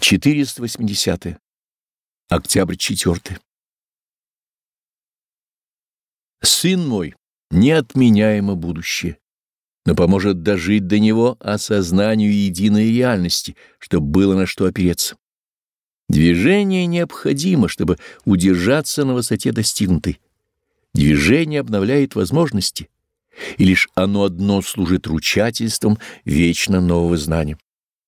480. -е. Октябрь 4. Сын мой, неотменяемо будущее, но поможет дожить до него осознанию единой реальности, чтобы было на что опереться. Движение необходимо, чтобы удержаться на высоте достигнутой. Движение обновляет возможности, и лишь оно одно служит ручательством вечно нового знания.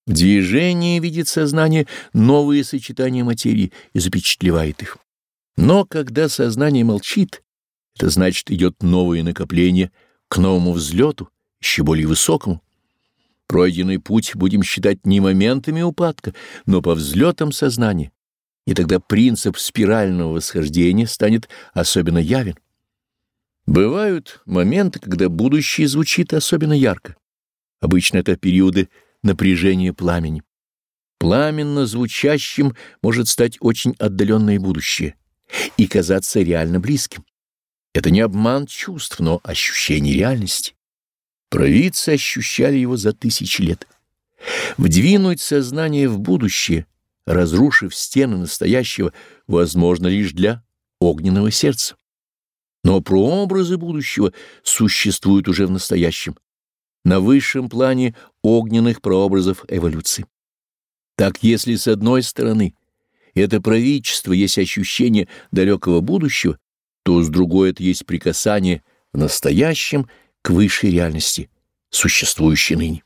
В движении видит сознание новые сочетания материи и запечатлевает их. Но когда сознание молчит, это значит идет новое накопление к новому взлету, еще более высокому. Пройденный путь будем считать не моментами упадка, но по взлетам сознания, и тогда принцип спирального восхождения станет особенно явен. Бывают моменты, когда будущее звучит особенно ярко. Обычно это периоды напряжения пламени. Пламенно звучащим может стать очень отдаленное будущее и казаться реально близким. Это не обман чувств, но ощущение реальности. Провидцы ощущали его за тысячи лет. Вдвинуть сознание в будущее, разрушив стены настоящего, возможно лишь для огненного сердца. Но прообразы будущего существуют уже в настоящем, на высшем плане огненных прообразов эволюции. Так если с одной стороны это правительство есть ощущение далекого будущего, то с другой это есть прикасание в настоящем к высшей реальности, существующей ныне.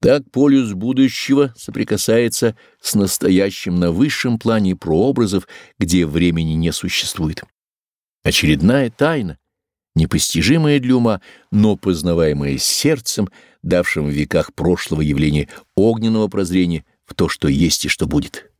Так полюс будущего соприкасается с настоящим на высшем плане прообразов, где времени не существует. Очередная тайна, непостижимая для ума, но познаваемая сердцем, давшим в веках прошлого явления огненного прозрения в то, что есть и что будет.